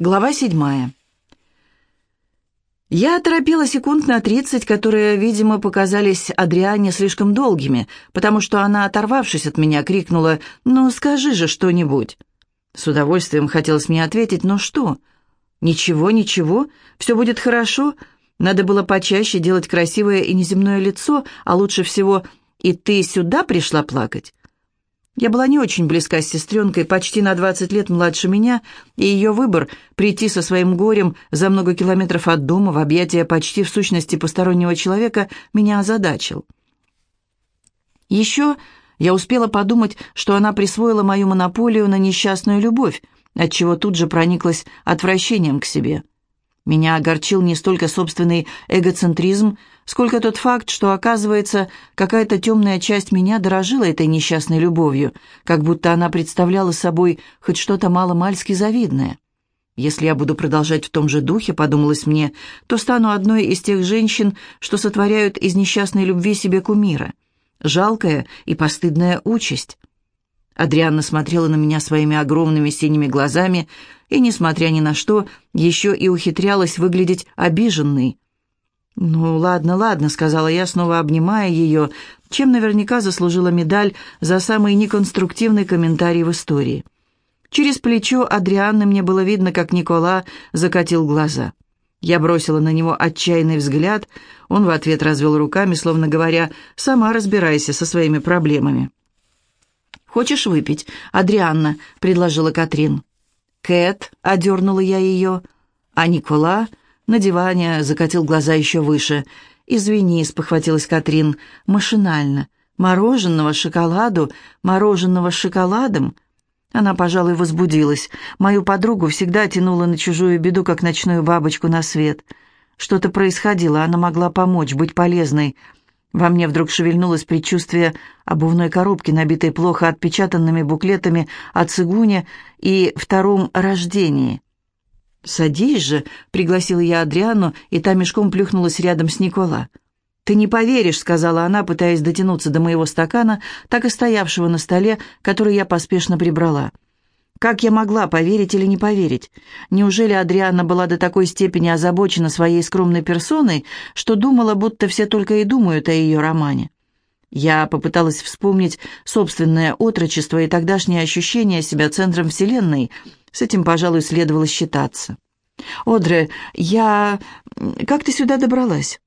Глава седьмая. Я торопила секунд на тридцать, которые, видимо, показались Адриане слишком долгими, потому что она, оторвавшись от меня, крикнула «Ну, скажи же что-нибудь». С удовольствием хотелось мне ответить «Но что?» «Ничего, ничего, все будет хорошо. Надо было почаще делать красивое и неземное лицо, а лучше всего «И ты сюда пришла плакать?» Я была не очень близка с сестренкой, почти на 20 лет младше меня, и ее выбор — прийти со своим горем за много километров от дома в объятия почти в сущности постороннего человека меня озадачил. Еще я успела подумать, что она присвоила мою монополию на несчастную любовь, отчего тут же прониклась отвращением к себе. Меня огорчил не столько собственный эгоцентризм, сколько тот факт, что, оказывается, какая-то темная часть меня дорожила этой несчастной любовью, как будто она представляла собой хоть что-то мало-мальски завидное. Если я буду продолжать в том же духе, подумалось мне, то стану одной из тех женщин, что сотворяют из несчастной любви себе кумира. Жалкая и постыдная участь. Адрианна смотрела на меня своими огромными синими глазами и, несмотря ни на что, еще и ухитрялась выглядеть обиженной. «Ну, ладно, ладно», — сказала я, снова обнимая ее, чем наверняка заслужила медаль за самый неконструктивный комментарий в истории. Через плечо Адрианны мне было видно, как Никола закатил глаза. Я бросила на него отчаянный взгляд, он в ответ развел руками, словно говоря, «Сама разбирайся со своими проблемами». «Хочешь выпить?» «Адрианна», — предложила Катрин. «Кэт», — одернула я ее, а Никола на диване закатил глаза еще выше. «Извини», — спохватилась Катрин, — «машинально. Мороженого, шоколаду, мороженого с шоколадом?» Она, пожалуй, возбудилась. Мою подругу всегда тянула на чужую беду, как ночную бабочку на свет. Что-то происходило, она могла помочь, быть полезной. Во мне вдруг шевельнулось предчувствие обувной коробки, набитой плохо отпечатанными буклетами о цигуне и втором рождении. «Садись же», — пригласила я Адриану, и та мешком плюхнулась рядом с Никола. «Ты не поверишь», — сказала она, пытаясь дотянуться до моего стакана, так и стоявшего на столе, который я поспешно прибрала. Как я могла поверить или не поверить? Неужели Адриана была до такой степени озабочена своей скромной персоной, что думала, будто все только и думают о ее романе? Я попыталась вспомнить собственное отрочество и тогдашнее ощущение себя центром Вселенной. С этим, пожалуй, следовало считаться. «Одре, я... Как ты сюда добралась?»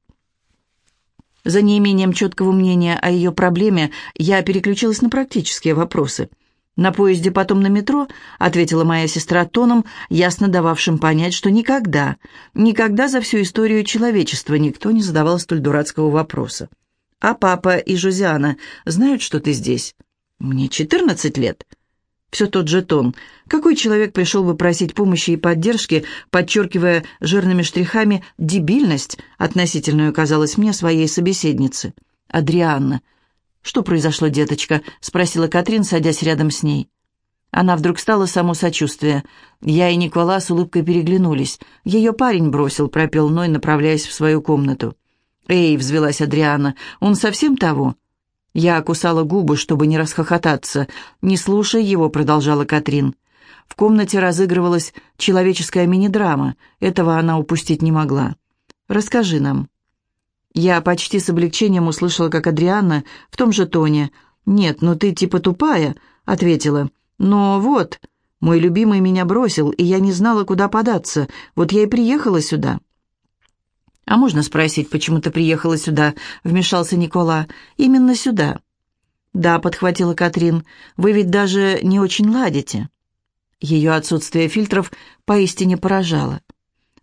За неимением четкого мнения о ее проблеме я переключилась на практические вопросы – «На поезде, потом на метро», — ответила моя сестра тоном, ясно дававшим понять, что никогда, никогда за всю историю человечества никто не задавал столь дурацкого вопроса. «А папа и Жозиана знают, что ты здесь?» «Мне четырнадцать лет». Все тот же тон. Какой человек пришел бы просить помощи и поддержки, подчеркивая жирными штрихами дебильность, относительную, казалось мне, своей собеседницы? Адрианна. «Что произошло, деточка?» — спросила Катрин, садясь рядом с ней. Она вдруг стала само сочувствие. Я и Никола с улыбкой переглянулись. Ее парень бросил, пропел Ной, направляясь в свою комнату. «Эй!» — взвелась Адриана. «Он совсем того?» Я кусала губы, чтобы не расхохотаться. «Не слушай его», — продолжала Катрин. В комнате разыгрывалась человеческая мини-драма. Этого она упустить не могла. «Расскажи нам». Я почти с облегчением услышала, как Адрианна в том же тоне «Нет, ну ты типа тупая», — ответила. «Но вот, мой любимый меня бросил, и я не знала, куда податься. Вот я и приехала сюда». «А можно спросить, почему ты приехала сюда?» — вмешался Никола. «Именно сюда». «Да», — подхватила Катрин, — «вы ведь даже не очень ладите». Ее отсутствие фильтров поистине поражало.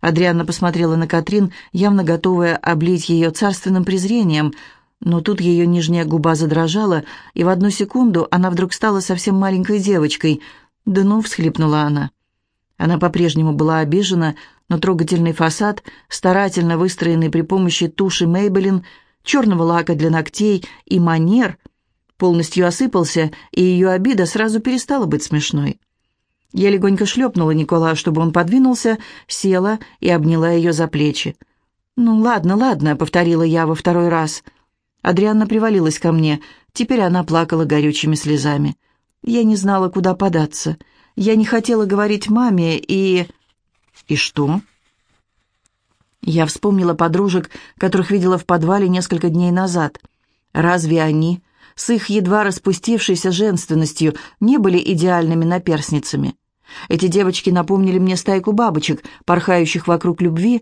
Адрианна посмотрела на Катрин, явно готовая облить ее царственным презрением, но тут ее нижняя губа задрожала, и в одну секунду она вдруг стала совсем маленькой девочкой. «Да ну!» — всхлипнула она. Она по-прежнему была обижена, но трогательный фасад, старательно выстроенный при помощи туши Мейбелин, черного лака для ногтей и манер, полностью осыпался, и ее обида сразу перестала быть смешной. Я легонько шлепнула Никола, чтобы он подвинулся, села и обняла ее за плечи. «Ну, ладно, ладно», — повторила я во второй раз. Адрианна привалилась ко мне. Теперь она плакала горючими слезами. Я не знала, куда податься. Я не хотела говорить маме и... «И что?» Я вспомнила подружек, которых видела в подвале несколько дней назад. Разве они, с их едва распустившейся женственностью, не были идеальными наперсницами? Эти девочки напомнили мне стайку бабочек, порхающих вокруг любви,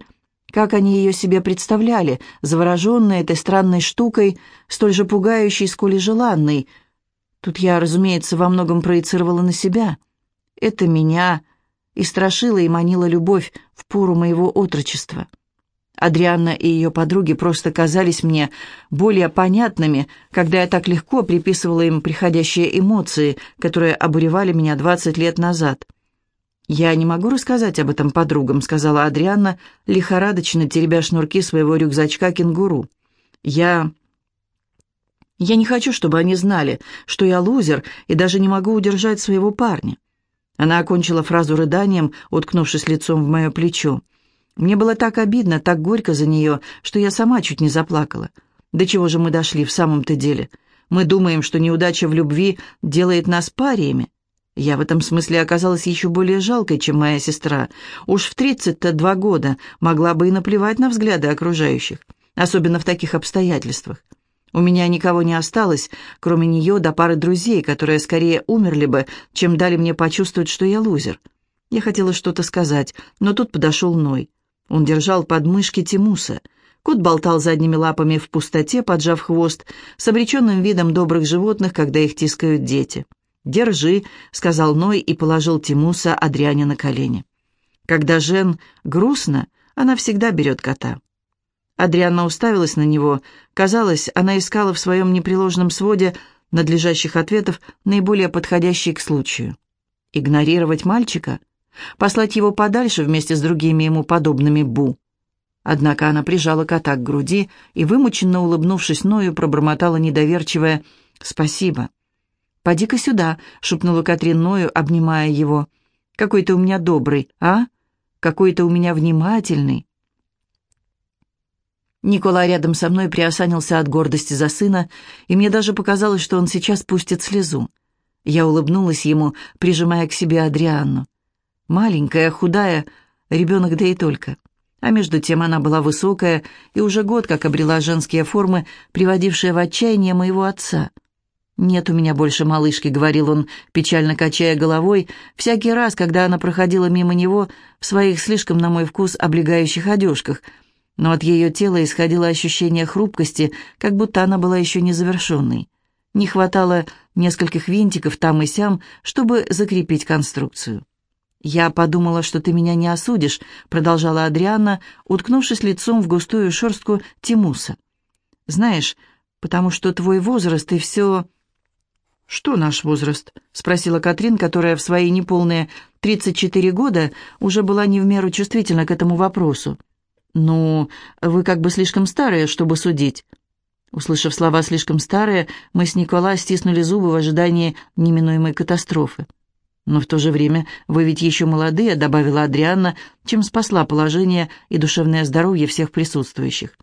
как они ее себе представляли, завороженные этой странной штукой, столь же пугающей, сколь и желанной. Тут я, разумеется, во многом проецировала на себя. Это меня и страшила и манила любовь в пору моего отрочества. Адрианна и ее подруги просто казались мне более понятными, когда я так легко приписывала им приходящие эмоции, которые обуревали меня двадцать лет назад. «Я не могу рассказать об этом подругам», — сказала Адрианна, лихорадочно теребя шнурки своего рюкзачка кенгуру. «Я...» «Я не хочу, чтобы они знали, что я лузер и даже не могу удержать своего парня». Она окончила фразу рыданием, уткнувшись лицом в мое плечо. Мне было так обидно, так горько за нее, что я сама чуть не заплакала. До чего же мы дошли в самом-то деле? Мы думаем, что неудача в любви делает нас париями. Я в этом смысле оказалась еще более жалкой, чем моя сестра. Уж в тридцать-то два года могла бы и наплевать на взгляды окружающих, особенно в таких обстоятельствах. У меня никого не осталось, кроме нее до пары друзей, которые скорее умерли бы, чем дали мне почувствовать, что я лузер. Я хотела что-то сказать, но тут подошел Ной. Он держал подмышки Тимуса. Кот болтал задними лапами в пустоте, поджав хвост, с обреченным видом добрых животных, когда их тискают дети. «Держи», — сказал Ной и положил Тимуса Адриане на колени. Когда Жен грустно, она всегда берет кота. Адриана уставилась на него. Казалось, она искала в своем непреложном своде надлежащих ответов наиболее подходящий к случаю. Игнорировать мальчика? Послать его подальше вместе с другими ему подобными Бу? Однако она прижала кота к груди и, вымученно улыбнувшись Ною, пробормотала недоверчивое «Спасибо». «Поди-ка сюда», — шепнула Катрин Ною, обнимая его. «Какой ты у меня добрый, а? Какой ты у меня внимательный». Николай рядом со мной приосанился от гордости за сына, и мне даже показалось, что он сейчас пустит слезу. Я улыбнулась ему, прижимая к себе Адрианну. Маленькая, худая, ребенок да и только. А между тем она была высокая и уже год как обрела женские формы, приводившие в отчаяние моего отца — «Нет у меня больше малышки», — говорил он, печально качая головой, всякий раз, когда она проходила мимо него в своих слишком, на мой вкус, облегающих одежках. Но от ее тела исходило ощущение хрупкости, как будто она была еще не завершенной. Не хватало нескольких винтиков там и сям, чтобы закрепить конструкцию. «Я подумала, что ты меня не осудишь», — продолжала Адриана, уткнувшись лицом в густую шерстку Тимуса. «Знаешь, потому что твой возраст и все...» «Что наш возраст?» — спросила Катрин, которая в свои неполные 34 года уже была не в меру чувствительна к этому вопросу. «Ну, вы как бы слишком старые, чтобы судить». Услышав слова «слишком старые», мы с Никола стиснули зубы в ожидании неминуемой катастрофы. «Но в то же время вы ведь еще молодые», — добавила Адрианна, чем спасла положение и душевное здоровье всех присутствующих.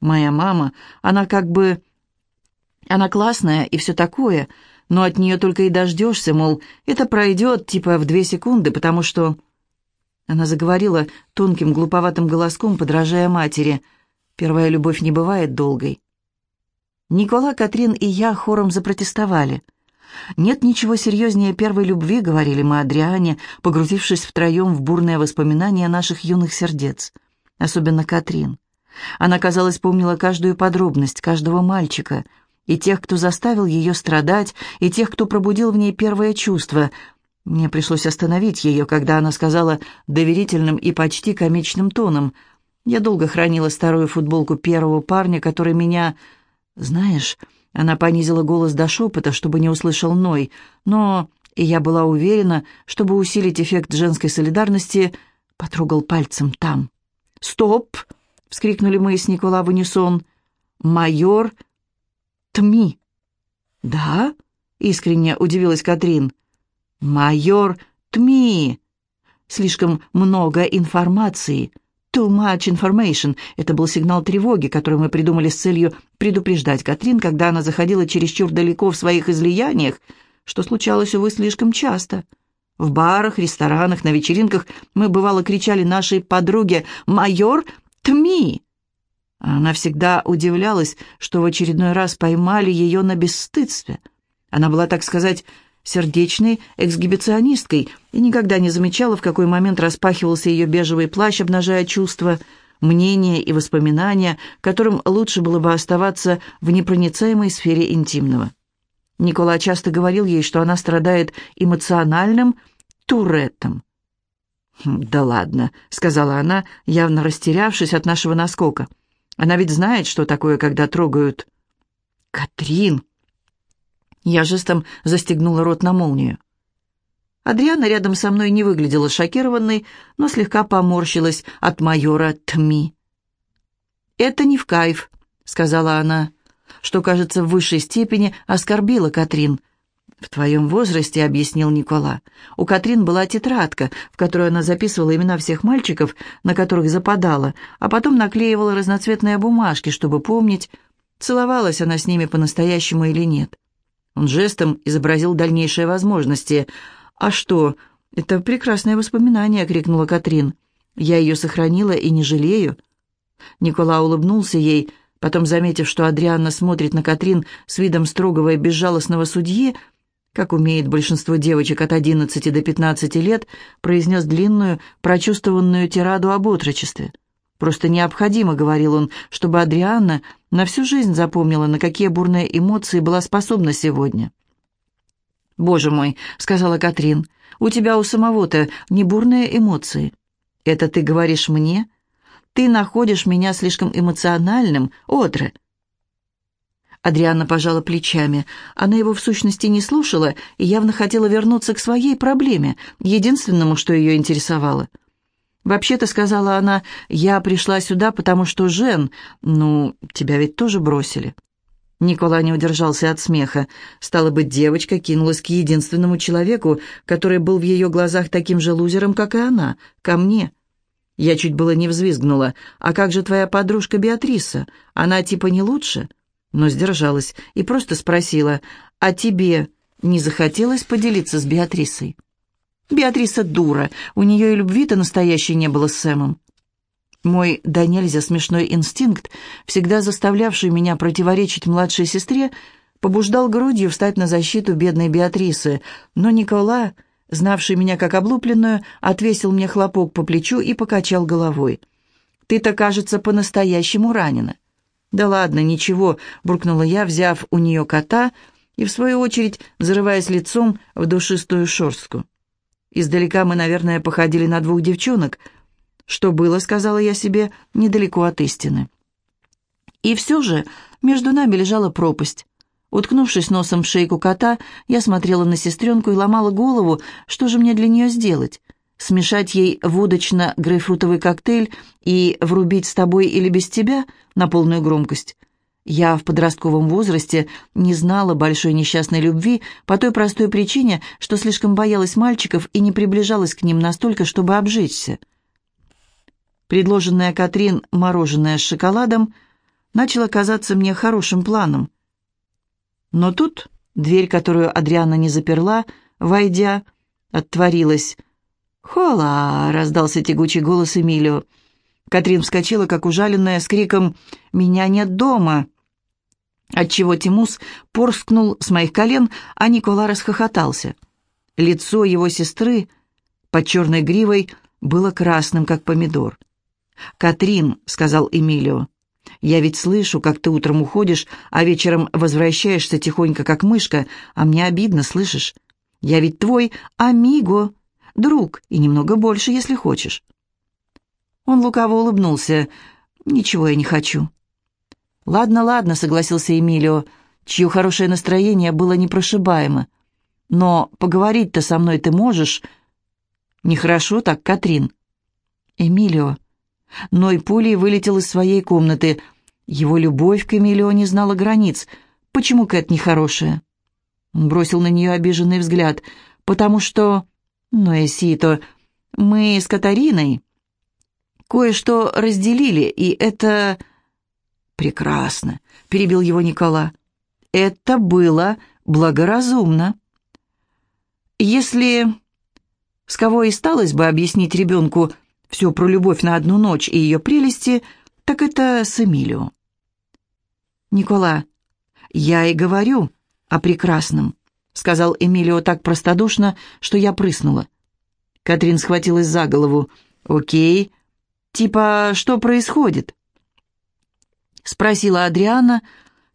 «Моя мама, она как бы... Она классная и все такое», но от нее только и дождешься, мол, это пройдет типа в две секунды, потому что...» Она заговорила тонким глуповатым голоском, подражая матери. «Первая любовь не бывает долгой». Никола, Катрин и я хором запротестовали. «Нет ничего серьезнее первой любви», — говорили мы Адриане, погрузившись втроем в бурные воспоминания наших юных сердец. Особенно Катрин. Она, казалось, помнила каждую подробность, каждого мальчика — и тех, кто заставил ее страдать, и тех, кто пробудил в ней первое чувство. Мне пришлось остановить ее, когда она сказала доверительным и почти комичным тоном. Я долго хранила старую футболку первого парня, который меня... Знаешь, она понизила голос до шепота, чтобы не услышал Ной, но... И я была уверена, чтобы усилить эффект женской солидарности, потрогал пальцем там. «Стоп!» — вскрикнули мы с Никола в унисон. «Майор Тми». «Да?» — искренне удивилась Катрин. «Майор Тми!» «Слишком много информации. Too much information». Это был сигнал тревоги, который мы придумали с целью предупреждать Катрин, когда она заходила чересчур далеко в своих излияниях, что случалось, увы, слишком часто. В барах, ресторанах, на вечеринках мы бывало кричали нашей подруге «Майор Тми!». Она всегда удивлялась, что в очередной раз поймали ее на бесстыдстве. Она была, так сказать, сердечной эксгибиционисткой и никогда не замечала, в какой момент распахивался ее бежевый плащ, обнажая чувства, мнения и воспоминания, которым лучше было бы оставаться в непроницаемой сфере интимного. Никола часто говорил ей, что она страдает эмоциональным туретом. «Хм, «Да ладно», — сказала она, явно растерявшись от нашего наскока. «Она ведь знает, что такое, когда трогают...» «Катрин!» Я жестом застегнула рот на молнию. Адриана рядом со мной не выглядела шокированной, но слегка поморщилась от майора Тми. «Это не в кайф», — сказала она что, кажется, в высшей степени оскорбило Катрин. «В твоем возрасте», — объяснил Никола, — «у Катрин была тетрадка, в которой она записывала имена всех мальчиков, на которых западала, а потом наклеивала разноцветные бумажки, чтобы помнить, целовалась она с ними по-настоящему или нет». Он жестом изобразил дальнейшие возможности. «А что? Это прекрасное воспоминание», — крикнула Катрин. «Я ее сохранила и не жалею». Никола улыбнулся ей, — Потом, заметив, что Адрианна смотрит на Катрин с видом строгого и безжалостного судьи, как умеет большинство девочек от 11 до 15 лет, произнес длинную, прочувствованную тираду об отрочестве. «Просто необходимо», — говорил он, — «чтобы Адрианна на всю жизнь запомнила, на какие бурные эмоции была способна сегодня». «Боже мой», — сказала Катрин, — «у тебя у самого-то не бурные эмоции». «Это ты говоришь мне?» Ты находишь меня слишком эмоциональным, Одре». Адриана пожала плечами. Она его в сущности не слушала и явно хотела вернуться к своей проблеме, единственному, что ее интересовало. «Вообще-то», — сказала она, — «я пришла сюда, потому что Жен... Ну, тебя ведь тоже бросили». Никола не удержался от смеха. Стало быть, девочка кинулась к единственному человеку, который был в ее глазах таким же лузером, как и она, ко мне. Я чуть было не взвизгнула. «А как же твоя подружка Беатриса? Она типа не лучше?» Но сдержалась и просто спросила, «А тебе не захотелось поделиться с Беатрисой?» «Беатриса дура, у нее и любви-то настоящей не было с Сэмом». Мой да нельзя смешной инстинкт, всегда заставлявший меня противоречить младшей сестре, побуждал грудью встать на защиту бедной Беатрисы, но Никола знавший меня как облупленную, отвесил мне хлопок по плечу и покачал головой. «Ты-то, кажется, по-настоящему ранена». «Да ладно, ничего», — буркнула я, взяв у нее кота и, в свою очередь, зарываясь лицом в душистую шорстку. Издалека мы, наверное, походили на двух девчонок. Что было, сказала я себе, недалеко от истины. И все же между нами лежала пропасть. Уткнувшись носом в шейку кота, я смотрела на сестренку и ломала голову, что же мне для нее сделать. Смешать ей водочно-грейпфрутовый коктейль и врубить с тобой или без тебя на полную громкость. Я в подростковом возрасте не знала большой несчастной любви по той простой причине, что слишком боялась мальчиков и не приближалась к ним настолько, чтобы обжечься. Предложенное Катрин мороженое с шоколадом начало казаться мне хорошим планом. Но тут дверь, которую Адриана не заперла, войдя, отворилась. «Хола!» — раздался тягучий голос Эмилио. Катрин вскочила, как ужаленная, с криком «Меня нет дома!» Отчего Тимус порскнул с моих колен, а Никола расхохотался. Лицо его сестры под черной гривой было красным, как помидор. «Катрин», — сказал Эмилио, я ведь слышу, как ты утром уходишь, а вечером возвращаешься тихонько, как мышка, а мне обидно, слышишь? Я ведь твой амиго, друг, и немного больше, если хочешь». Он лукаво улыбнулся. «Ничего я не хочу». «Ладно, ладно», — согласился Эмилио, чье хорошее настроение было непрошибаемо. «Но поговорить-то со мной ты можешь?» «Нехорошо так, Катрин». «Эмилио», Ной пулей вылетел из своей комнаты. Его любовь к Эмилио не знала границ. Почему Кэт нехорошая? Он бросил на нее обиженный взгляд. «Потому что...» «Ну, Эсито, мы с Катариной кое-что разделили, и это...» «Прекрасно», — перебил его Никола. «Это было благоразумно». «Если С кого и сталось бы объяснить ребенку все про любовь на одну ночь и ее прелести, так это с Эмилио. «Никола, я и говорю о прекрасном», — сказал Эмилио так простодушно, что я прыснула. Катрин схватилась за голову. «Окей. Типа, что происходит?» Спросила Адриана,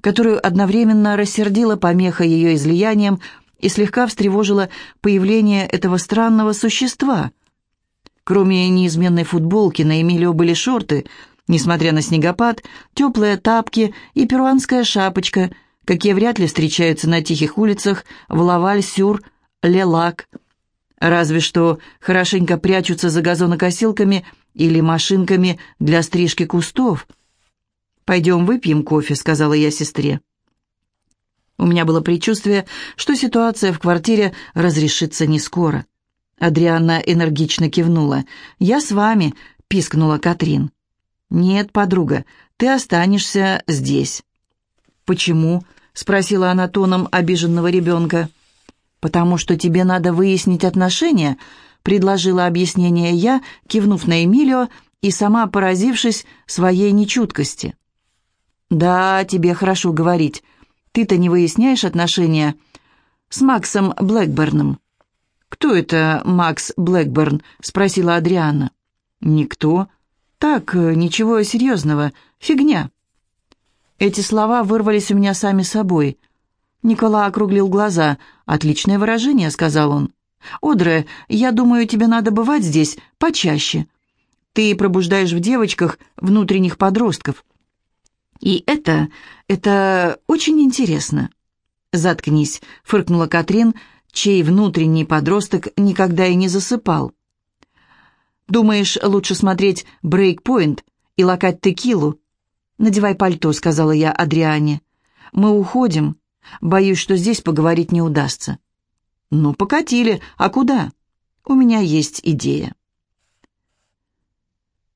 которую одновременно рассердила помеха ее излиянием и слегка встревожила появление этого странного существа. Кроме неизменной футболки на Эмилио были шорты, несмотря на снегопад, теплые тапки и шапочка, какие вряд ли встречаются на тихих улицах в Лаваль-Сюр-Лелак. Разве что хорошенько прячутся за газонокосилками или машинками для стрижки кустов. «Пойдем выпьем кофе», — сказала я сестре. У меня было предчувствие, что ситуация в квартире разрешится не скоро. Адриана энергично кивнула. «Я с вами», — пискнула Катрин. «Нет, подруга, ты останешься здесь». «Почему?» — спросила она тоном обиженного ребенка. «Потому что тебе надо выяснить отношения», — предложила объяснение я, кивнув на Эмилио и сама поразившись своей нечуткости. «Да, тебе хорошо говорить. Ты-то не выясняешь отношения с Максом Блэкберном?» «Кто это Макс Блэкберн?» — спросила Адриана. «Никто. Так, ничего серьезного. Фигня». Эти слова вырвались у меня сами собой. Никола округлил глаза. «Отличное выражение», — сказал он. «Одре, я думаю, тебе надо бывать здесь почаще. Ты пробуждаешь в девочках внутренних подростков. И это... это очень интересно». «Заткнись», — фыркнула Катрин, чей внутренний подросток никогда и не засыпал. «Думаешь, лучше смотреть «Брейкпоинт» и лакать текилу?» «Надевай пальто», — сказала я Адриане. «Мы уходим. Боюсь, что здесь поговорить не удастся». «Ну, покатили. А куда?» «У меня есть идея».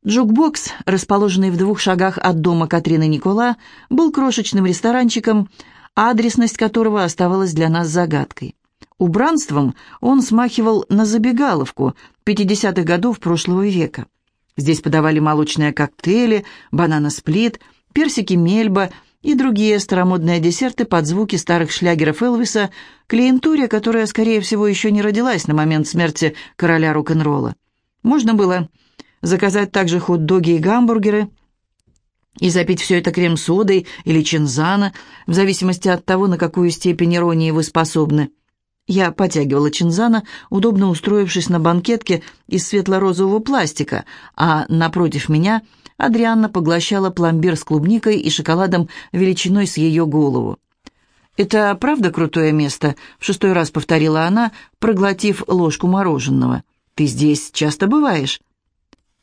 Джукбокс, расположенный в двух шагах от дома Катрины Никола, был крошечным ресторанчиком, адресность которого оставалась для нас загадкой. Убранством он смахивал на забегаловку 50-х годов прошлого века. Здесь подавали молочные коктейли, банана-сплит, персики мельба и другие старомодные десерты под звуки старых шлягеров Элвиса, клиентуре, которая, скорее всего, еще не родилась на момент смерти короля рок-н-ролла. Можно было заказать также хот-доги и гамбургеры и запить все это крем-содой или чинзана, в зависимости от того, на какую степень иронии вы способны. Я потягивала чинзана, удобно устроившись на банкетке из светло-розового пластика, а напротив меня Адрианна поглощала пломбир с клубникой и шоколадом величиной с ее голову. «Это правда крутое место?» — в шестой раз повторила она, проглотив ложку мороженого. «Ты здесь часто бываешь?»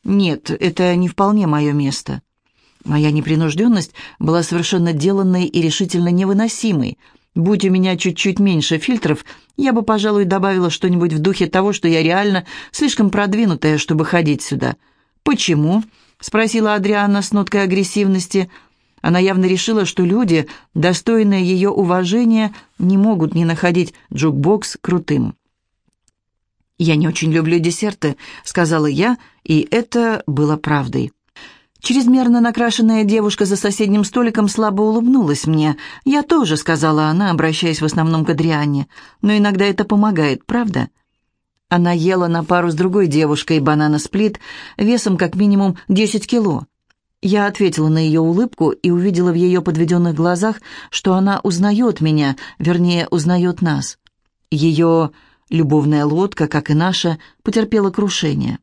«Нет, это не вполне мое место». Моя непринужденность была совершенно деланной и решительно невыносимой — Будь у меня чуть-чуть меньше фильтров, я бы, пожалуй, добавила что-нибудь в духе того, что я реально слишком продвинутая, чтобы ходить сюда. «Почему?» — спросила Адриана с ноткой агрессивности. Она явно решила, что люди, достойные ее уважения, не могут не находить джукбокс крутым. «Я не очень люблю десерты», — сказала я, и это было правдой. Чрезмерно накрашенная девушка за соседним столиком слабо улыбнулась мне. «Я тоже», — сказала она, обращаясь в основном к Адриане. «Но иногда это помогает, правда?» Она ела на пару с другой девушкой банана-сплит весом как минимум 10 кило. Я ответила на ее улыбку и увидела в ее подведенных глазах, что она узнает меня, вернее, узнает нас. Ее любовная лодка, как и наша, потерпела крушение.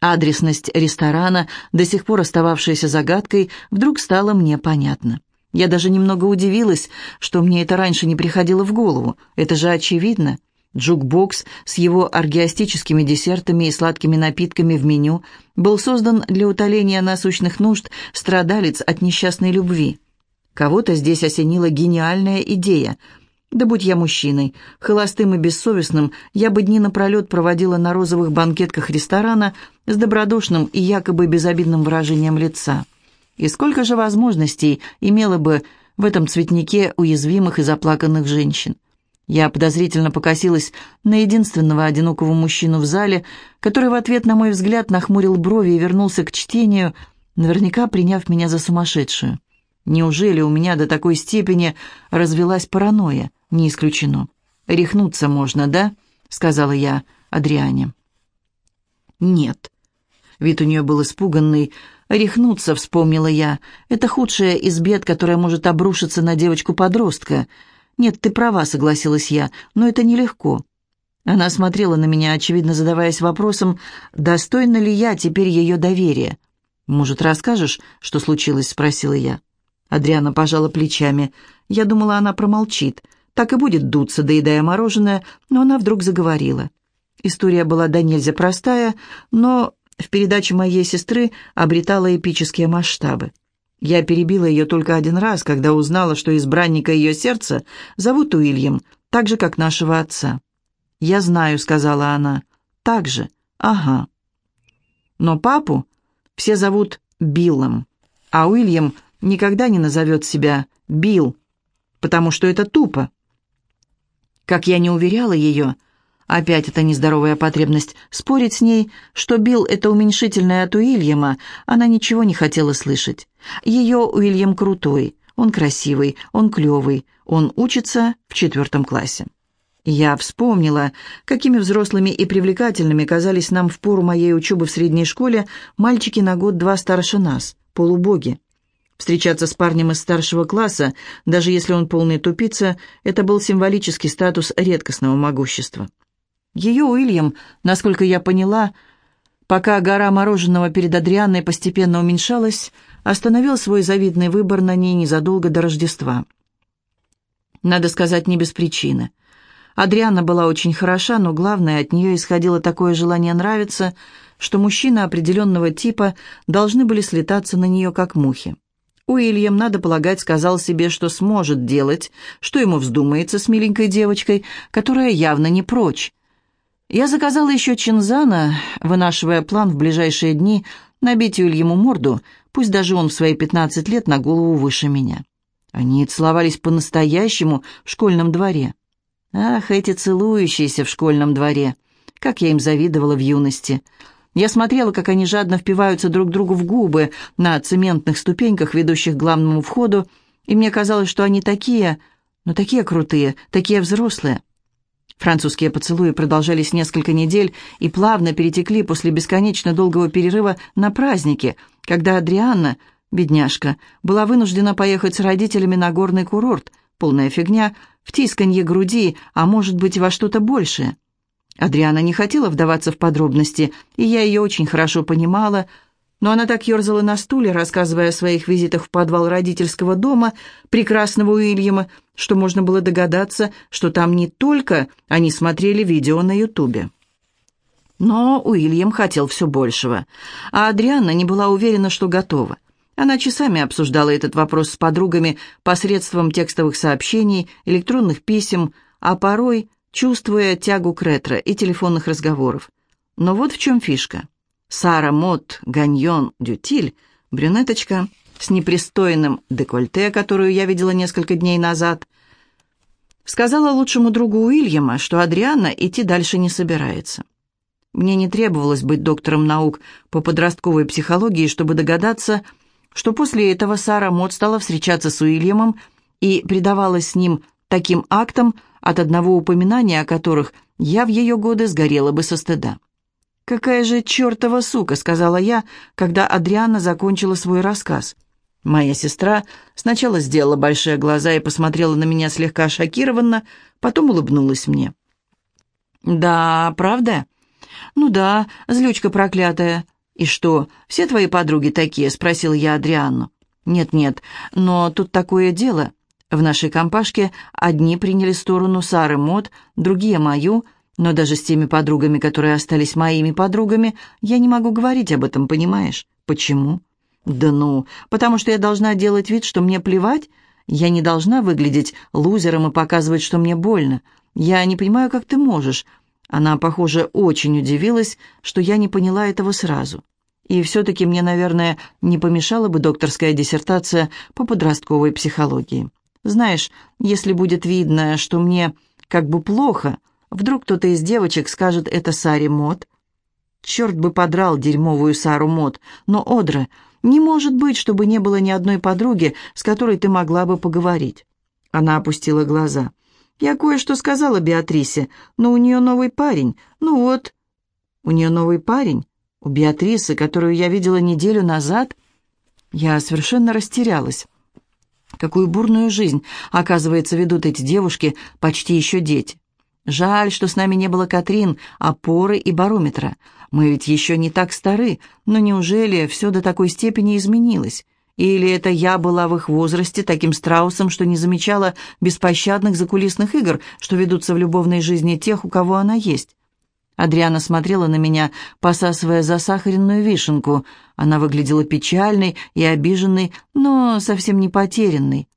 Адресность ресторана, до сих пор остававшаяся загадкой, вдруг стала мне понятна. Я даже немного удивилась, что мне это раньше не приходило в голову. Это же очевидно. Джукбокс с его оргиастическими десертами и сладкими напитками в меню был создан для утоления насущных нужд страдалиц от несчастной любви. Кого-то здесь осенила гениальная идея — да будь я мужчиной, холостым и бессовестным, я бы дни напролет проводила на розовых банкетках ресторана с добродушным и якобы безобидным выражением лица. И сколько же возможностей имела бы в этом цветнике уязвимых и заплаканных женщин. Я подозрительно покосилась на единственного одинокого мужчину в зале, который в ответ на мой взгляд нахмурил брови и вернулся к чтению, наверняка приняв меня за сумасшедшую. Неужели у меня до такой степени развелась паранойя? Не исключено. «Рехнуться можно, да?» — сказала я Адриане. «Нет». Вид у нее был испуганный. «Рехнуться», — вспомнила я. «Это худшая из бед, которая может обрушиться на девочку-подростка». «Нет, ты права», — согласилась я, — «но это нелегко». Она смотрела на меня, очевидно задаваясь вопросом, достойна ли я теперь ее доверия. «Может, расскажешь, что случилось?» — спросила я. Адриана пожала плечами. Я думала, она промолчит. Так и будет дуться, доедая мороженое, но она вдруг заговорила. История была до нельзя простая, но в передаче моей сестры обретала эпические масштабы. Я перебила ее только один раз, когда узнала, что избранника ее сердца зовут Уильям, так же, как нашего отца. «Я знаю», — сказала она. «Так же? Ага». Но папу все зовут Биллом, а Уильям никогда не назовет себя Билл, потому что это тупо. Как я не уверяла ее, опять эта нездоровая потребность спорить с ней, что Билл — это уменьшительное от Уильяма, она ничего не хотела слышать. Ее Уильям крутой, он красивый, он клевый, он учится в четвертом классе. Я вспомнила, какими взрослыми и привлекательными казались нам в пору моей учебы в средней школе мальчики на год-два старше нас, полубоги. Встречаться с парнем из старшего класса, даже если он полный тупица, это был символический статус редкостного могущества. Ее Уильям, насколько я поняла, пока гора мороженого перед Адрианной постепенно уменьшалась, остановил свой завидный выбор на ней незадолго до Рождества. Надо сказать, не без причины. Адриана была очень хороша, но главное, от нее исходило такое желание нравиться, что мужчины определенного типа должны были слетаться на нее, как мухи. Уильям, надо полагать, сказал себе, что сможет делать, что ему вздумается с миленькой девочкой, которая явно не прочь. Я заказала еще Чинзана, вынашивая план в ближайшие дни набить Уильяму морду, пусть даже он в свои пятнадцать лет на голову выше меня. Они целовались по-настоящему в школьном дворе. Ах, эти целующиеся в школьном дворе! Как я им завидовала в юности! Я смотрела, как они жадно впиваются друг другу в губы на цементных ступеньках, ведущих к главному входу, и мне казалось, что они такие, ну такие крутые, такие взрослые. Французские поцелуи продолжались несколько недель и плавно перетекли после бесконечно долгого перерыва на праздники, когда Адрианна, бедняжка, была вынуждена поехать с родителями на горный курорт, полная фигня, в тисканье груди, а может быть во что-то большее. Адриана не хотела вдаваться в подробности, и я ее очень хорошо понимала, но она так ерзала на стуле, рассказывая о своих визитах в подвал родительского дома прекрасного Уильяма, что можно было догадаться, что там не только они смотрели видео на Ютубе. Но Уильям хотел все большего, а Адриана не была уверена, что готова. Она часами обсуждала этот вопрос с подругами посредством текстовых сообщений, электронных писем, а порой чувствуя тягу к ретро и телефонных разговоров. Но вот в чем фишка. Сара Мот Ганьон Дютиль, брюнеточка с непристойным декольте, которую я видела несколько дней назад, сказала лучшему другу Уильяма, что Адриана идти дальше не собирается. Мне не требовалось быть доктором наук по подростковой психологии, чтобы догадаться, что после этого Сара Мот стала встречаться с Уильямом и предавалась с ним таким актам, от одного упоминания о которых я в ее годы сгорела бы со стыда. «Какая же чертова сука!» — сказала я, когда Адриана закончила свой рассказ. Моя сестра сначала сделала большие глаза и посмотрела на меня слегка шокированно, потом улыбнулась мне. «Да, правда?» «Ну да, злючка проклятая». «И что, все твои подруги такие?» — спросил я Адрианну. «Нет-нет, но тут такое дело. В нашей компашке одни приняли сторону Сары Мод, другие мою, но даже с теми подругами, которые остались моими подругами, я не могу говорить об этом, понимаешь? Почему? Да ну, потому что я должна делать вид, что мне плевать. Я не должна выглядеть лузером и показывать, что мне больно. Я не понимаю, как ты можешь. Она, похоже, очень удивилась, что я не поняла этого сразу. И все-таки мне, наверное, не помешала бы докторская диссертация по подростковой психологии. Знаешь, если будет видно, что мне Как бы плохо. Вдруг кто-то из девочек скажет это Саре Мот. Черт бы подрал дерьмовую Сару Мот. Но, Одра, не может быть, чтобы не было ни одной подруги, с которой ты могла бы поговорить. Она опустила глаза. Я кое-что сказала Беатрисе, но у нее новый парень. Ну вот. У нее новый парень? У Беатрисы, которую я видела неделю назад? Я совершенно растерялась. Какую бурную жизнь, оказывается, ведут эти девушки, почти еще дети. Жаль, что с нами не было Катрин, опоры и барометра. Мы ведь еще не так стары, но неужели все до такой степени изменилось? Или это я была в их возрасте таким страусом, что не замечала беспощадных закулисных игр, что ведутся в любовной жизни тех, у кого она есть? Адриана смотрела на меня, посасывая засахаренную вишенку. Она выглядела печальной и обиженной, но совсем не потерянной.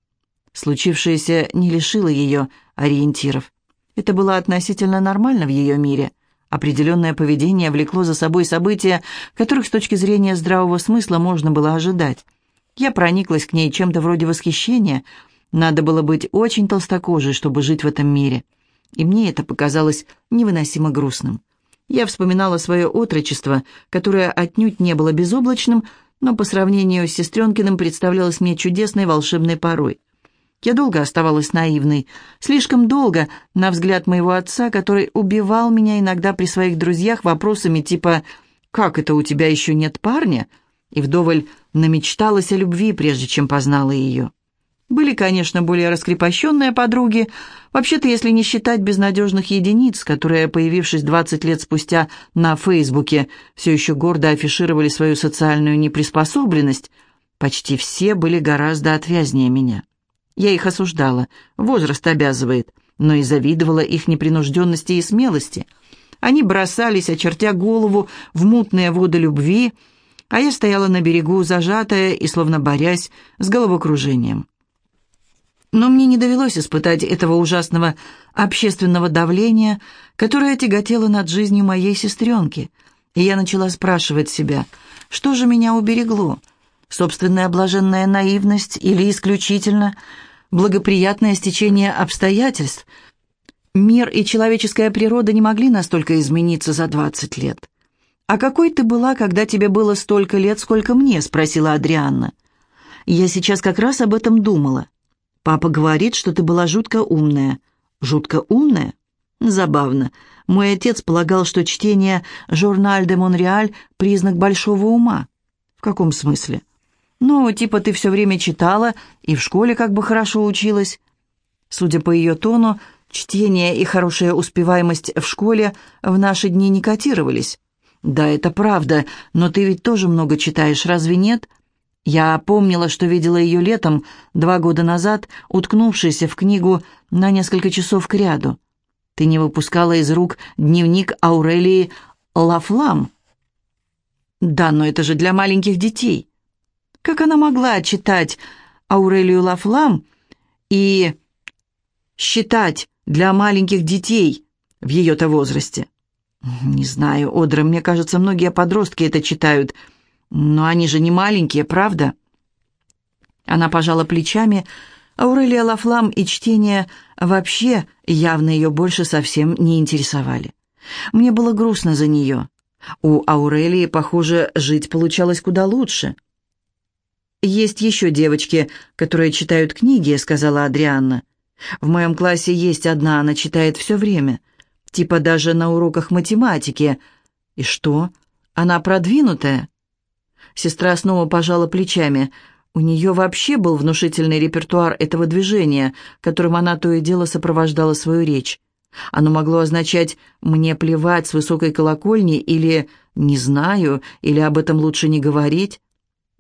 Случившееся не лишило ее ориентиров. Это было относительно нормально в ее мире. Определенное поведение влекло за собой события, которых с точки зрения здравого смысла можно было ожидать. Я прониклась к ней чем-то вроде восхищения. Надо было быть очень толстокожей, чтобы жить в этом мире. И мне это показалось невыносимо грустным. Я вспоминала свое отрочество, которое отнюдь не было безоблачным, но по сравнению с сестренкиным представлялось мне чудесной волшебной порой. Я долго оставалась наивной, слишком долго, на взгляд моего отца, который убивал меня иногда при своих друзьях вопросами типа «Как это у тебя еще нет парня?» и вдоволь намечталась о любви, прежде чем познала ее. Были, конечно, более раскрепощенные подруги, вообще-то, если не считать безнадежных единиц, которые, появившись 20 лет спустя на Фейсбуке, все еще гордо афишировали свою социальную неприспособленность, почти все были гораздо отвязнее меня. Я их осуждала, возраст обязывает, но и завидовала их непринужденности и смелости. Они бросались, очертя голову, в мутные воды любви, а я стояла на берегу, зажатая и словно борясь с головокружением. Но мне не довелось испытать этого ужасного общественного давления, которое тяготело над жизнью моей сестренки, и я начала спрашивать себя, что же меня уберегло, собственная блаженная наивность или исключительно благоприятное стечение обстоятельств. Мир и человеческая природа не могли настолько измениться за двадцать лет. «А какой ты была, когда тебе было столько лет, сколько мне?» — спросила Адрианна. «Я сейчас как раз об этом думала. Папа говорит, что ты была жутко умная». «Жутко умная?» «Забавно. Мой отец полагал, что чтение «Журналь де Монреаль» — признак большого ума». «В каком смысле?» «Ну, типа ты все время читала и в школе как бы хорошо училась». Судя по ее тону, чтение и хорошая успеваемость в школе в наши дни не котировались. «Да, это правда, но ты ведь тоже много читаешь, разве нет?» Я помнила, что видела ее летом, два года назад, уткнувшейся в книгу на несколько часов к ряду. Ты не выпускала из рук дневник Аурелии Лафлам. Да, но это же для маленьких детей. Как она могла читать Аурелию Лафлам и считать для маленьких детей в ее-то возрасте? Не знаю, Одра, мне кажется, многие подростки это читают, но они же не маленькие, правда? Она пожала плечами. Аурелия Лафлам и чтение вообще явно ее больше совсем не интересовали. Мне было грустно за нее. У Аурелии, похоже, жить получалось куда лучше. «Есть еще девочки, которые читают книги», — сказала Адрианна. «В моем классе есть одна, она читает все время. Типа даже на уроках математики. И что? Она продвинутая?» Сестра снова пожала плечами. У нее вообще был внушительный репертуар этого движения, которым она то и дело сопровождала свою речь. Оно могло означать «мне плевать с высокой колокольни» или «не знаю» или «об этом лучше не говорить».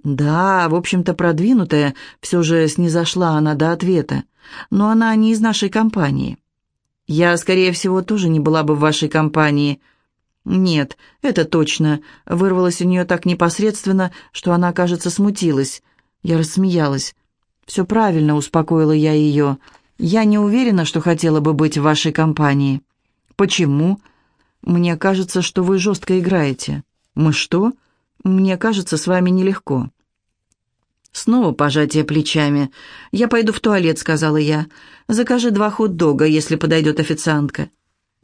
«Да, в общем-то, продвинутая, все же снизошла она до ответа. Но она не из нашей компании». «Я, скорее всего, тоже не была бы в вашей компании». «Нет, это точно». Вырвалось у нее так непосредственно, что она, кажется, смутилась. Я рассмеялась. «Все правильно», — успокоила я ее. «Я не уверена, что хотела бы быть в вашей компании». «Почему?» «Мне кажется, что вы жестко играете». «Мы что?» «Мне кажется, с вами нелегко». Снова пожатие плечами. «Я пойду в туалет», — сказала я. «Закажи два хот-дога, если подойдет официантка».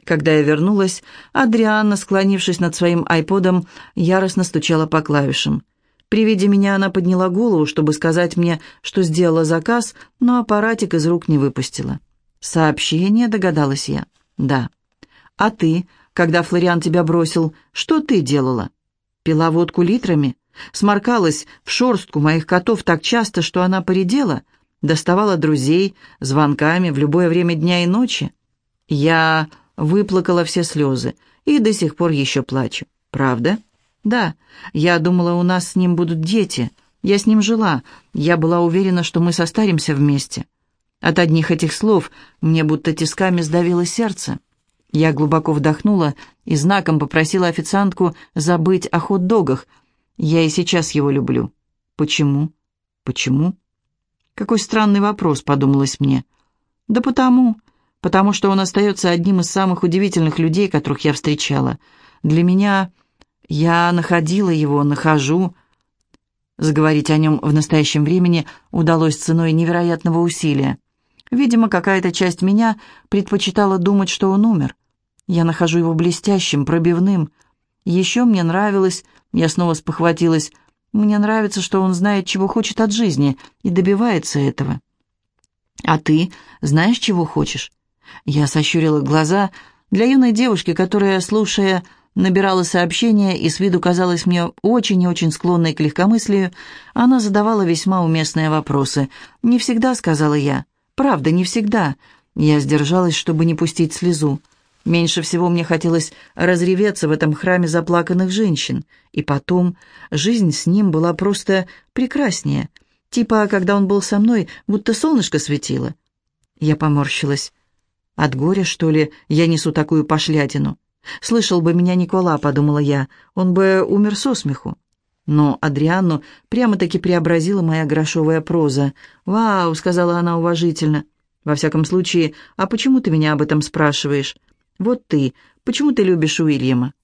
Когда я вернулась, Адрианна, склонившись над своим айподом, яростно стучала по клавишам. При виде меня она подняла голову, чтобы сказать мне, что сделала заказ, но аппаратик из рук не выпустила. «Сообщение», — догадалась я. «Да». «А ты, когда Флориан тебя бросил, что ты делала?» «Пила водку литрами?» Сморкалась в шорстку моих котов так часто, что она поредела, доставала друзей звонками в любое время дня и ночи. Я выплакала все слезы и до сих пор еще плачу. Правда? Да. Я думала, у нас с ним будут дети. Я с ним жила. Я была уверена, что мы состаримся вместе. От одних этих слов мне будто тисками сдавило сердце. Я глубоко вдохнула и знаком попросила официантку забыть о хот-догах. Я и сейчас его люблю. Почему? Почему? Какой странный вопрос, подумалось мне. Да потому, потому что он остается одним из самых удивительных людей, которых я встречала. Для меня я находила его, нахожу. Заговорить о нем в настоящем времени удалось ценой невероятного усилия. Видимо, какая-то часть меня предпочитала думать, что он умер. Я нахожу его блестящим, пробивным. Еще мне нравилось, я снова спохватилась, мне нравится, что он знает, чего хочет от жизни, и добивается этого. А ты знаешь, чего хочешь? Я сощурила глаза. Для юной девушки, которая, слушая, набирала сообщения и с виду казалась мне очень и очень склонной к легкомыслию, она задавала весьма уместные вопросы. «Не всегда», — сказала я. «Правда, не всегда». Я сдержалась, чтобы не пустить слезу. Меньше всего мне хотелось разреветься в этом храме заплаканных женщин. И потом, жизнь с ним была просто прекраснее. Типа, когда он был со мной, будто солнышко светило. Я поморщилась. От горя, что ли, я несу такую пошлятину? Слышал бы меня Никола, подумала я, он бы умер со смеху. Но Адрианну прямо-таки преобразила моя грошовая проза. «Вау», — сказала она уважительно. «Во всяком случае, а почему ты меня об этом спрашиваешь? Вот ты, почему ты любишь Уильяма?»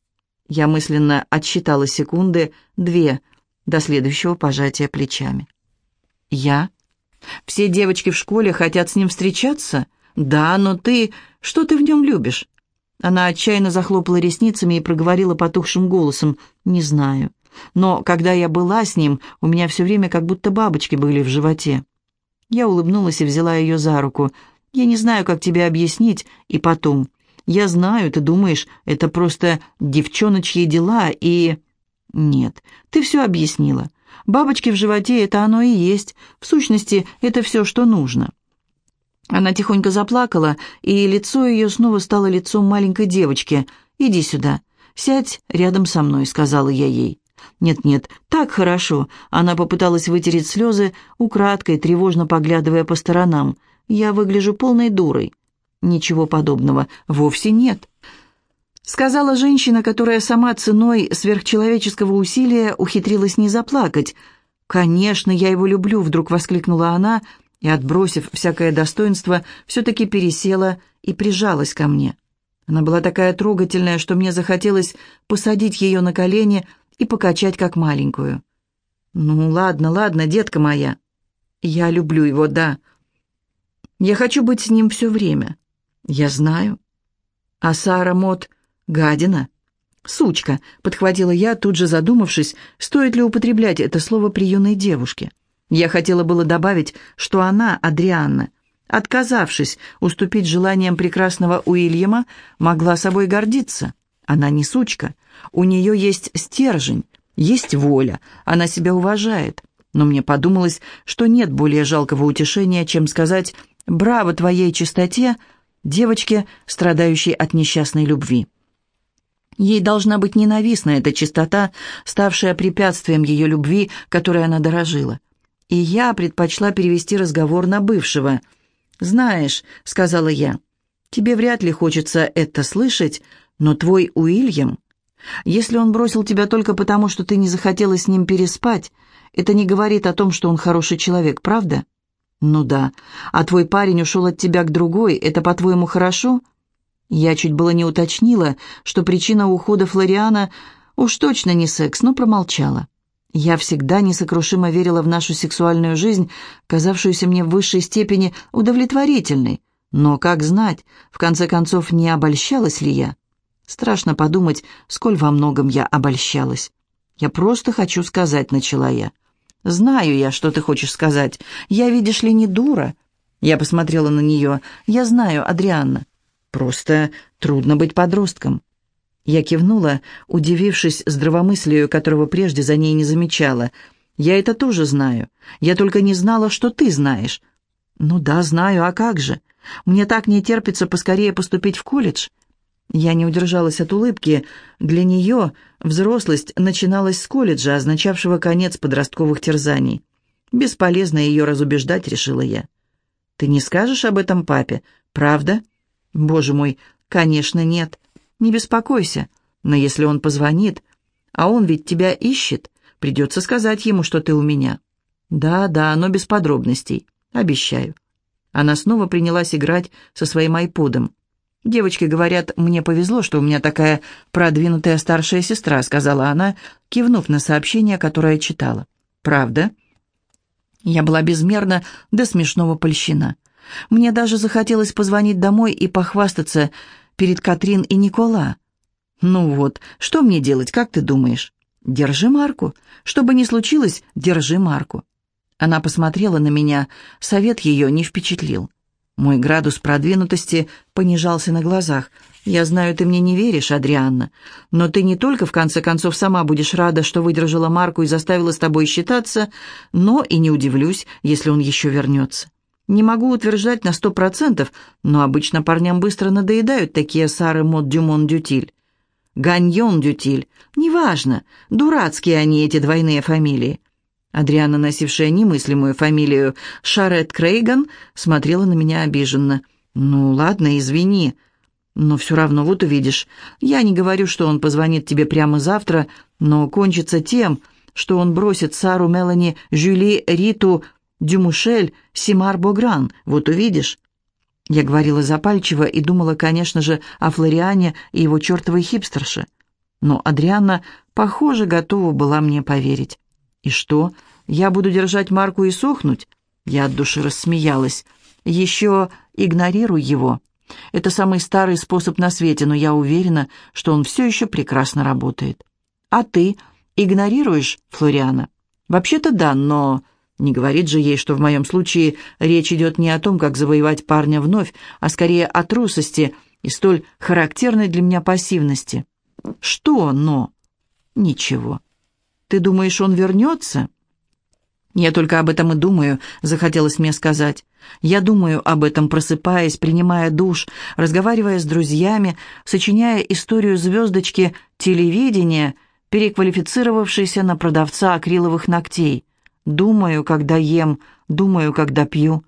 Я мысленно отсчитала секунды, две, до следующего пожатия плечами. «Я? Все девочки в школе хотят с ним встречаться?» «Да, но ты... Что ты в нем любишь?» Она отчаянно захлопала ресницами и проговорила потухшим голосом. «Не знаю. Но когда я была с ним, у меня все время как будто бабочки были в животе». Я улыбнулась и взяла ее за руку. «Я не знаю, как тебе объяснить, и потом. Я знаю, ты думаешь, это просто девчоночьи дела, и...» «Нет, ты все объяснила. Бабочки в животе — это оно и есть. В сущности, это все, что нужно. Она тихонько заплакала, и лицо ее снова стало лицом маленькой девочки. «Иди сюда, сядь рядом со мной», — сказала я ей. «Нет-нет, так хорошо». Она попыталась вытереть слезы, украдкой, тревожно поглядывая по сторонам. «Я выгляжу полной дурой». «Ничего подобного, вовсе нет», — сказала женщина, которая сама ценой сверхчеловеческого усилия ухитрилась не заплакать. «Конечно, я его люблю», — вдруг воскликнула она, — и, отбросив всякое достоинство, все-таки пересела и прижалась ко мне. Она была такая трогательная, что мне захотелось посадить ее на колени и покачать как маленькую. «Ну, ладно, ладно, детка моя. Я люблю его, да. Я хочу быть с ним все время. Я знаю. А Сара Мот — гадина». «Сучка», — подхватила я, тут же задумавшись, стоит ли употреблять это слово при юной девушке. Я хотела было добавить, что она, Адрианна, отказавшись уступить желаниям прекрасного Уильяма, могла собой гордиться. Она не сучка, у нее есть стержень, есть воля, она себя уважает. Но мне подумалось, что нет более жалкого утешения, чем сказать «Браво твоей чистоте!» девочке, страдающей от несчастной любви. Ей должна быть ненавистна эта чистота, ставшая препятствием ее любви, которой она дорожила и я предпочла перевести разговор на бывшего. «Знаешь», — сказала я, — «тебе вряд ли хочется это слышать, но твой Уильям, если он бросил тебя только потому, что ты не захотела с ним переспать, это не говорит о том, что он хороший человек, правда?» «Ну да. А твой парень ушел от тебя к другой, это, по-твоему, хорошо?» Я чуть было не уточнила, что причина ухода Флориана уж точно не секс, но промолчала. Я всегда несокрушимо верила в нашу сексуальную жизнь, казавшуюся мне в высшей степени удовлетворительной. Но, как знать, в конце концов, не обольщалась ли я? Страшно подумать, сколь во многом я обольщалась. «Я просто хочу сказать», — начала я. «Знаю я, что ты хочешь сказать. Я, видишь ли, не дура». Я посмотрела на нее. «Я знаю, Адрианна. Просто трудно быть подростком». Я кивнула, удивившись здравомыслию, которого прежде за ней не замечала. «Я это тоже знаю. Я только не знала, что ты знаешь». «Ну да, знаю, а как же? Мне так не терпится поскорее поступить в колледж». Я не удержалась от улыбки. Для нее взрослость начиналась с колледжа, означавшего конец подростковых терзаний. Бесполезно ее разубеждать, решила я. «Ты не скажешь об этом папе, правда?» «Боже мой, конечно, нет. Не беспокойся, но если он позвонит, а он ведь тебя ищет, придется сказать ему, что ты у меня». «Да, да, но без подробностей. Обещаю». Она снова принялась играть со своим айподом. «Девочки говорят, мне повезло, что у меня такая продвинутая старшая сестра», сказала она, кивнув на сообщение, которое читала. «Правда?» Я была безмерно до смешного польщена. Мне даже захотелось позвонить домой и похвастаться перед Катрин и Никола. «Ну вот, что мне делать, как ты думаешь?» «Держи марку. Что бы ни случилось, держи марку». Она посмотрела на меня, совет ее не впечатлил. Мой градус продвинутости понижался на глазах. «Я знаю, ты мне не веришь, Адрианна, но ты не только, в конце концов, сама будешь рада, что выдержала Марку и заставила с тобой считаться, но и не удивлюсь, если он еще вернется. Не могу утверждать на сто процентов, но обычно парням быстро надоедают такие Сары Мод Дюмон Дютиль. Ганьон Дютиль. Неважно, дурацкие они, эти двойные фамилии. Адриана, носившая немыслимую фамилию Шарет Крейган, смотрела на меня обиженно. «Ну, ладно, извини. Но все равно, вот увидишь. Я не говорю, что он позвонит тебе прямо завтра, но кончится тем, что он бросит Сару, Мелани, Жюли, Риту, Дюмушель, Симар Богран. Вот увидишь». Я говорила запальчиво и думала, конечно же, о Флориане и его чертовой хипстерше. Но Адриана, похоже, готова была мне поверить. «И что, я буду держать марку и сохнуть?» Я от души рассмеялась. «Еще игнорируй его. Это самый старый способ на свете, но я уверена, что он все еще прекрасно работает. А ты игнорируешь Флориана?» «Вообще-то да, но...» Не говорит же ей, что в моем случае речь идет не о том, как завоевать парня вновь, а скорее о трусости и столь характерной для меня пассивности. «Что «но»?» «Ничего». Ты думаешь, он вернется?» «Я только об этом и думаю», — захотелось мне сказать. «Я думаю об этом, просыпаясь, принимая душ, разговаривая с друзьями, сочиняя историю звездочки телевидения, переквалифицировавшейся на продавца акриловых ногтей. Думаю, когда ем, думаю, когда пью.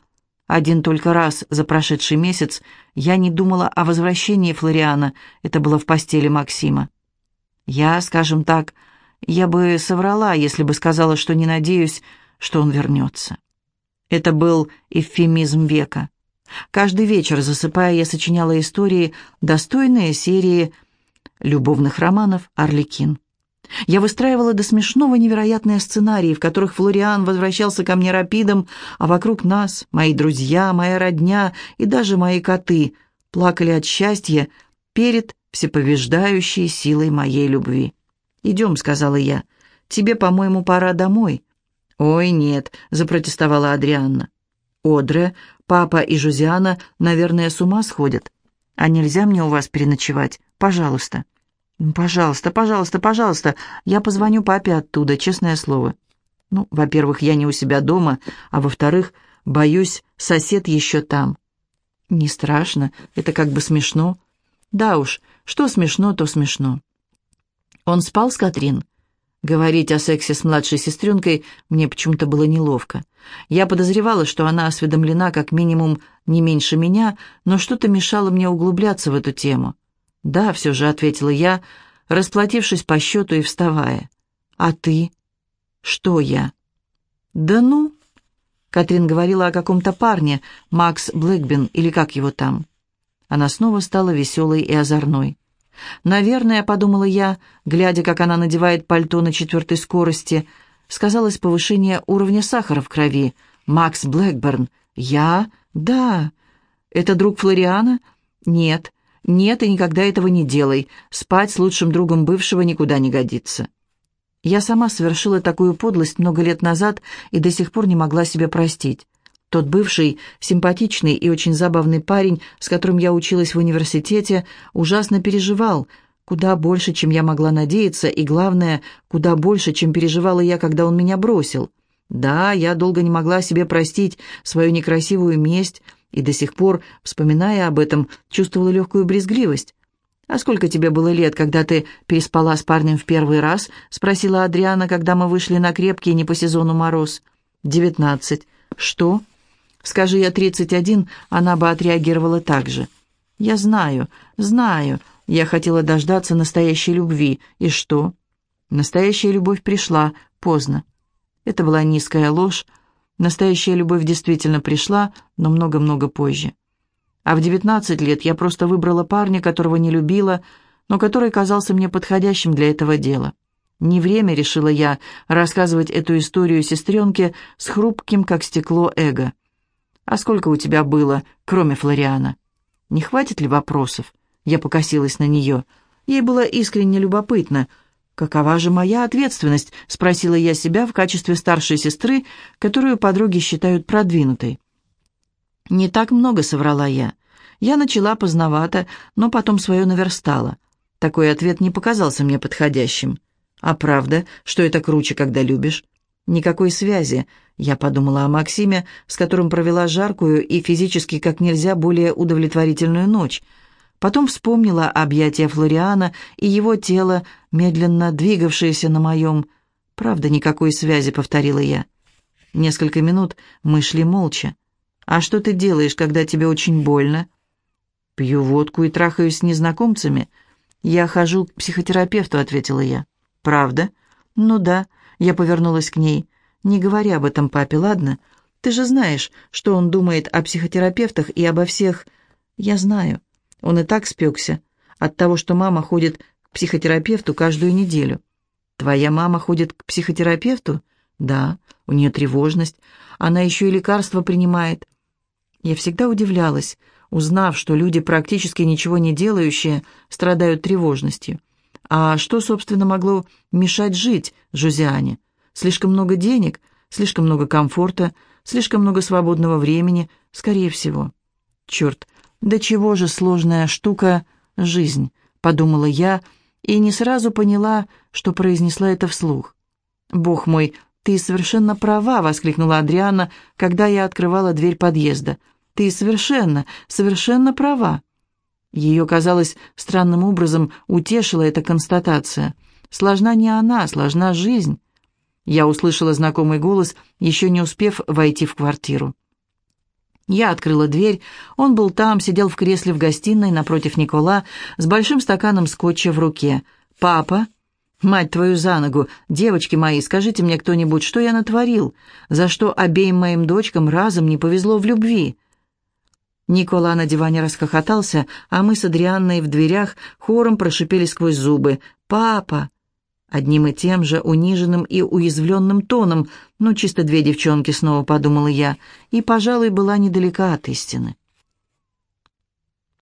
Один только раз за прошедший месяц я не думала о возвращении Флориана, это было в постели Максима. Я, скажем так, — я бы соврала, если бы сказала, что не надеюсь, что он вернется. Это был эвфемизм века. Каждый вечер, засыпая, я сочиняла истории, достойные серии любовных романов «Орликин». Я выстраивала до смешного невероятные сценарии, в которых Флориан возвращался ко мне рапидом, а вокруг нас, мои друзья, моя родня и даже мои коты плакали от счастья перед всеповеждающей силой моей любви. «Идем», — сказала я. «Тебе, по-моему, пора домой». «Ой, нет», — запротестовала Адрианна. «Одре, папа и Жузиана, наверное, с ума сходят. А нельзя мне у вас переночевать? Пожалуйста». «Пожалуйста, пожалуйста, пожалуйста. Я позвоню папе оттуда, честное слово». «Ну, во-первых, я не у себя дома, а во-вторых, боюсь, сосед еще там». «Не страшно, это как бы смешно». «Да уж, что смешно, то смешно». Он спал с Катрин? Говорить о сексе с младшей сестренкой мне почему-то было неловко. Я подозревала, что она осведомлена как минимум не меньше меня, но что-то мешало мне углубляться в эту тему. «Да», — все же ответила я, расплатившись по счету и вставая. «А ты?» «Что я?» «Да ну...» Катрин говорила о каком-то парне, Макс Блэкбин, или как его там. Она снова стала веселой и озорной. «Наверное, — подумала я, глядя, как она надевает пальто на четвертой скорости, сказалось повышение уровня сахара в крови. Макс Блэкберн. Я? Да. Это друг Флориана? Нет. Нет, и никогда этого не делай. Спать с лучшим другом бывшего никуда не годится. Я сама совершила такую подлость много лет назад и до сих пор не могла себе простить. Тот бывший, симпатичный и очень забавный парень, с которым я училась в университете, ужасно переживал, куда больше, чем я могла надеяться, и, главное, куда больше, чем переживала я, когда он меня бросил. Да, я долго не могла себе простить свою некрасивую месть, и до сих пор, вспоминая об этом, чувствовала легкую брезгливость. «А сколько тебе было лет, когда ты переспала с парнем в первый раз?» — спросила Адриана, когда мы вышли на крепкий не по сезону мороз. «Девятнадцать». «Что?» «Скажи я тридцать один, она бы отреагировала так же». «Я знаю, знаю. Я хотела дождаться настоящей любви. И что?» «Настоящая любовь пришла. Поздно». Это была низкая ложь, Настоящая любовь действительно пришла, но много-много позже. А в 19 лет я просто выбрала парня, которого не любила, но который казался мне подходящим для этого дела. Не время, решила я, рассказывать эту историю сестренке с хрупким, как стекло, эго. «А сколько у тебя было, кроме Флориана?» «Не хватит ли вопросов?» Я покосилась на нее. Ей было искренне любопытно — «Какова же моя ответственность?» — спросила я себя в качестве старшей сестры, которую подруги считают продвинутой. «Не так много», — соврала я. Я начала поздновато, но потом свое наверстала. Такой ответ не показался мне подходящим. «А правда, что это круче, когда любишь?» «Никакой связи», — я подумала о Максиме, с которым провела жаркую и физически как нельзя более удовлетворительную ночь — Потом вспомнила объятия Флориана и его тело, медленно двигавшееся на моем. «Правда, никакой связи», — повторила я. Несколько минут мы шли молча. «А что ты делаешь, когда тебе очень больно?» «Пью водку и трахаюсь с незнакомцами». «Я хожу к психотерапевту», — ответила я. «Правда?» «Ну да», — я повернулась к ней. «Не говори об этом папе, ладно? Ты же знаешь, что он думает о психотерапевтах и обо всех...» «Я знаю». Он и так спекся от того, что мама ходит к психотерапевту каждую неделю. «Твоя мама ходит к психотерапевту?» «Да, у нее тревожность. Она еще и лекарства принимает». Я всегда удивлялась, узнав, что люди, практически ничего не делающие, страдают тревожностью. А что, собственно, могло мешать жить Жузиане? Слишком много денег, слишком много комфорта, слишком много свободного времени, скорее всего. Черт, «Да чего же сложная штука жизнь», — подумала я, и не сразу поняла, что произнесла это вслух. «Бог мой, ты совершенно права», — воскликнула Адриана, когда я открывала дверь подъезда. «Ты совершенно, совершенно права». Ее, казалось, странным образом утешила эта констатация. «Сложна не она, сложна жизнь». Я услышала знакомый голос, еще не успев войти в квартиру. Я открыла дверь. Он был там, сидел в кресле в гостиной напротив Никола с большим стаканом скотча в руке. «Папа?» «Мать твою за ногу! Девочки мои, скажите мне кто-нибудь, что я натворил? За что обеим моим дочкам разом не повезло в любви?» Никола на диване расхохотался, а мы с Адрианной в дверях хором прошипели сквозь зубы. «Папа!» Одним и тем же униженным и уязвленным тоном, ну, чисто две девчонки, снова подумала я, и, пожалуй, была недалека от истины.